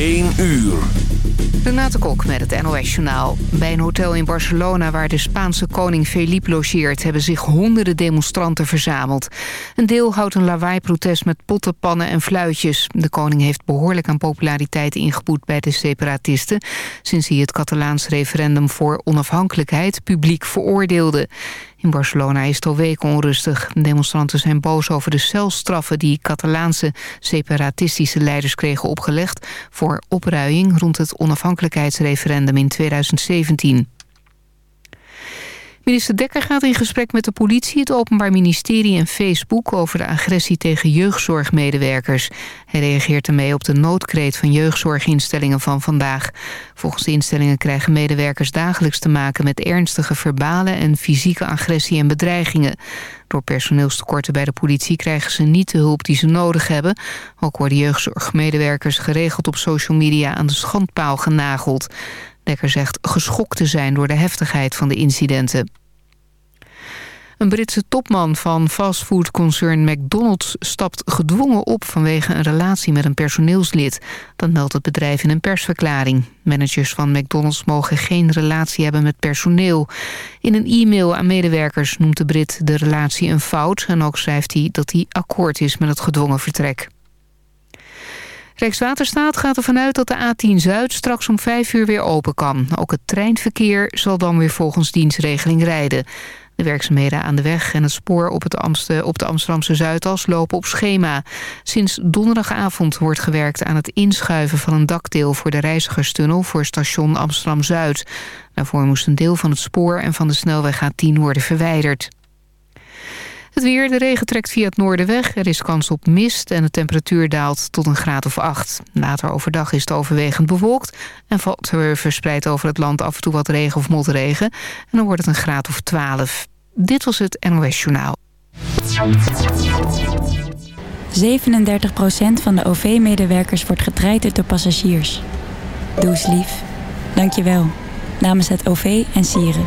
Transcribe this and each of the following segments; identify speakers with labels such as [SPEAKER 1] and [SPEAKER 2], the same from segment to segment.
[SPEAKER 1] 1 uur.
[SPEAKER 2] Renate Kok met het NOS Journaal. Bij een hotel in Barcelona waar de Spaanse koning Felipe logeert... hebben zich honderden demonstranten verzameld. Een deel houdt een lawaai-protest met potten, pannen en fluitjes. De koning heeft behoorlijk aan populariteit ingeboet bij de separatisten... sinds hij het Catalaans referendum voor onafhankelijkheid publiek veroordeelde. In Barcelona is het al weken onrustig. Demonstranten zijn boos over de celstraffen die Catalaanse separatistische leiders kregen opgelegd voor opruiing rond het onafhankelijkheidsreferendum in 2017. Minister Dekker gaat in gesprek met de politie, het Openbaar Ministerie en Facebook over de agressie tegen jeugdzorgmedewerkers. Hij reageert ermee op de noodkreet van jeugdzorginstellingen van vandaag. Volgens de instellingen krijgen medewerkers dagelijks te maken met ernstige verbale en fysieke agressie en bedreigingen. Door personeelstekorten bij de politie krijgen ze niet de hulp die ze nodig hebben. Ook worden jeugdzorgmedewerkers geregeld op social media aan de schandpaal genageld. Zegt geschokt te zijn door de heftigheid van de incidenten. Een Britse topman van fastfoodconcern McDonald's stapt gedwongen op vanwege een relatie met een personeelslid. Dat meldt het bedrijf in een persverklaring. Managers van McDonald's mogen geen relatie hebben met personeel. In een e-mail aan medewerkers noemt de Brit de relatie een fout... en ook schrijft hij dat hij akkoord is met het gedwongen vertrek. Rijkswaterstaat gaat ervan uit dat de A10 Zuid straks om 5 uur weer open kan. Ook het treinverkeer zal dan weer volgens dienstregeling rijden. De werkzaamheden aan de weg en het spoor op, het op de Amsterdamse Zuidas lopen op schema. Sinds donderdagavond wordt gewerkt aan het inschuiven van een dakdeel voor de reizigerstunnel voor station Amsterdam-Zuid. Daarvoor moest een deel van het spoor en van de snelweg A10 worden verwijderd. Het weer, de regen trekt via het noorden weg. Er is kans op mist en de temperatuur daalt tot een graad of acht. Later overdag is het overwegend bewolkt... en valt er verspreid over het land af en toe wat regen of motregen. En dan wordt het een graad of twaalf. Dit was het NOS Journaal.
[SPEAKER 3] 37% van de OV-medewerkers wordt getraind door passagiers. Doe eens lief. Dank je wel. Namens het OV en Sieren.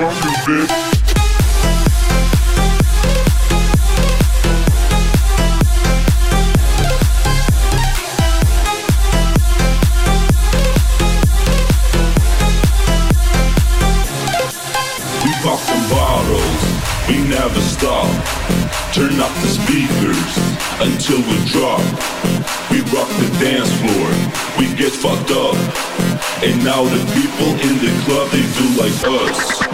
[SPEAKER 4] We never stop. Turn up the speakers until we drop. We rock the dance floor. We get fucked up. And now the people in the club, they do like us.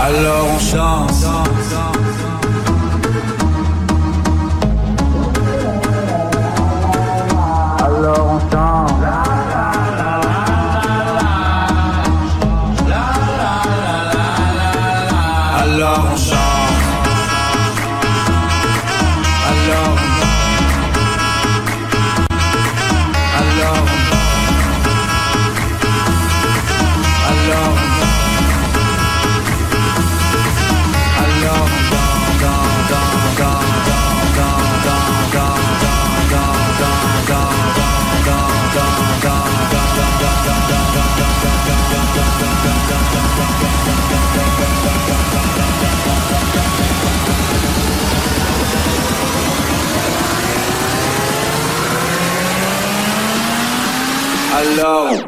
[SPEAKER 5] Alors on chante.
[SPEAKER 6] Hello.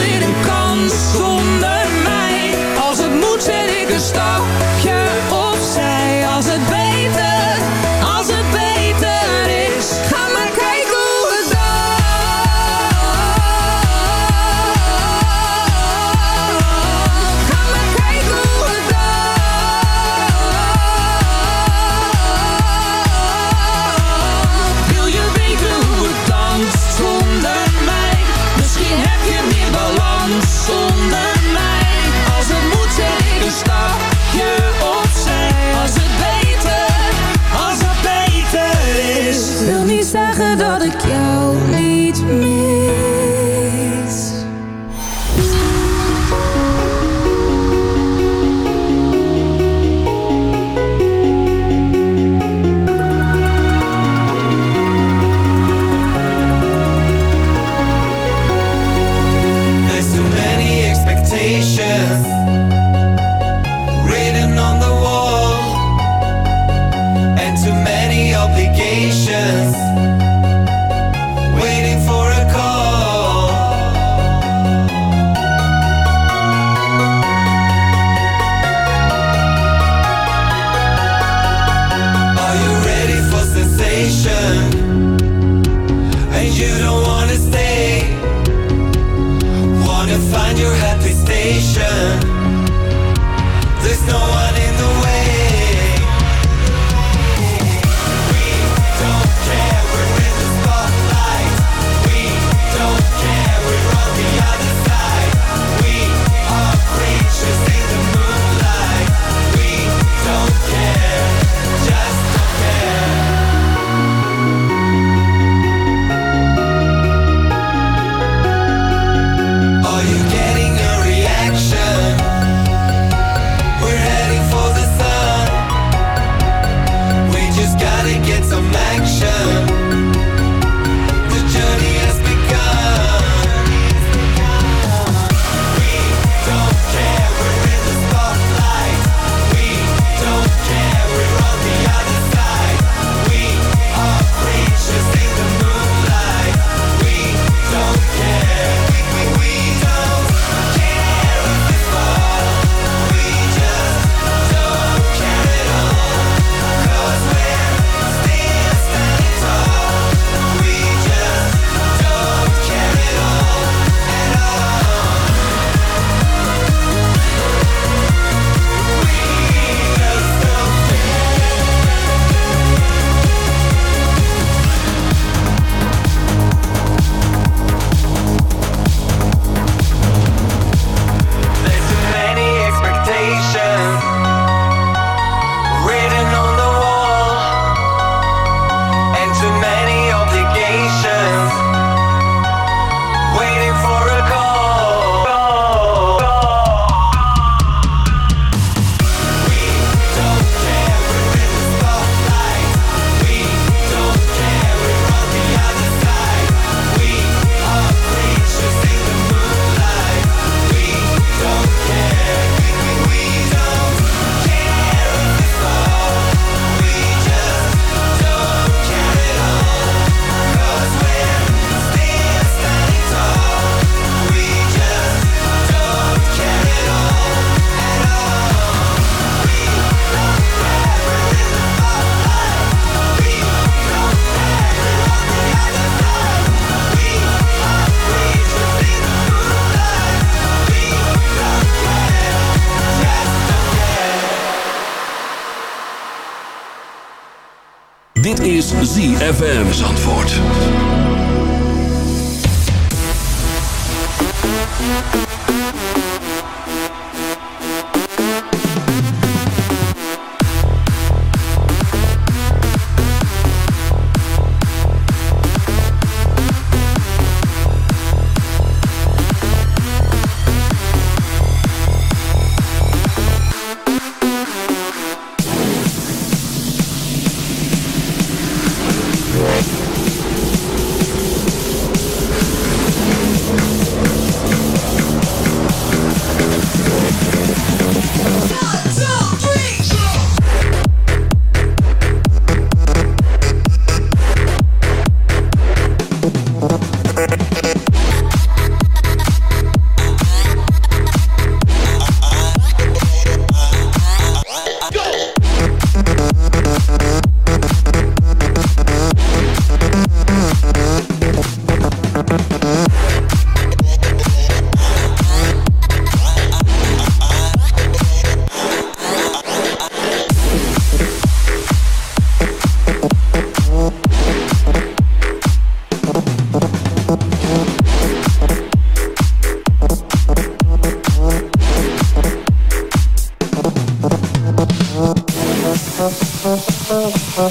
[SPEAKER 7] ZFM Zandvoort.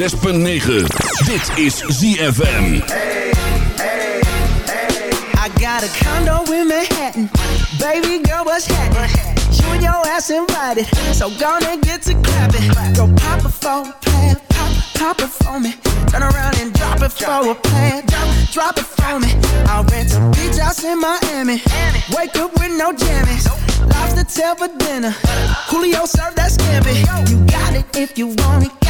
[SPEAKER 1] Dit is ZFM.
[SPEAKER 8] I got a condo in Manhattan. Baby girl, what's happening? You and your ass invited. So gonna get to clapping. Go pop it for a. Pop, pop it for me. Turn around and drop it for a plan. Drop, drop it for me. I'll rent a beach house in Miami. Wake up with no jammies. Lobster tail for dinner. Julio served that scampi. You got it if you want it.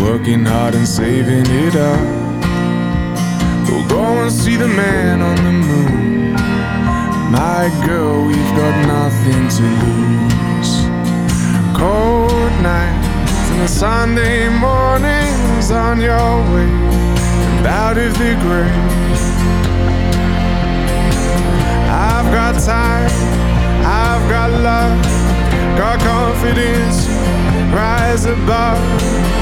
[SPEAKER 9] working hard and saving it up. We'll go and see the man on the moon. My girl, we've got nothing to lose. Cold nights and the Sunday mornings on your way and out of the grave. I've got time, I've got love, got confidence, rise above.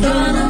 [SPEAKER 10] gonna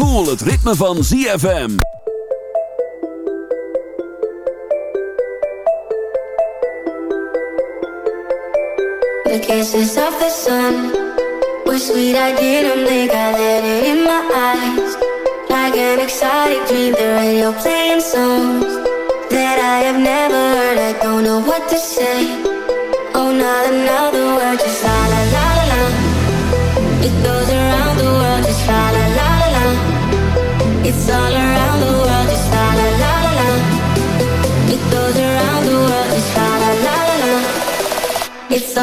[SPEAKER 8] Voel het ritme van ZFM.
[SPEAKER 6] The kisses of the sun were sweet, I didn't think I let it in my eyes. Like an exciting dream, the radio playing songs that I have never heard. I don't know what to say. Oh, not another word, just like.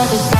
[SPEAKER 8] other side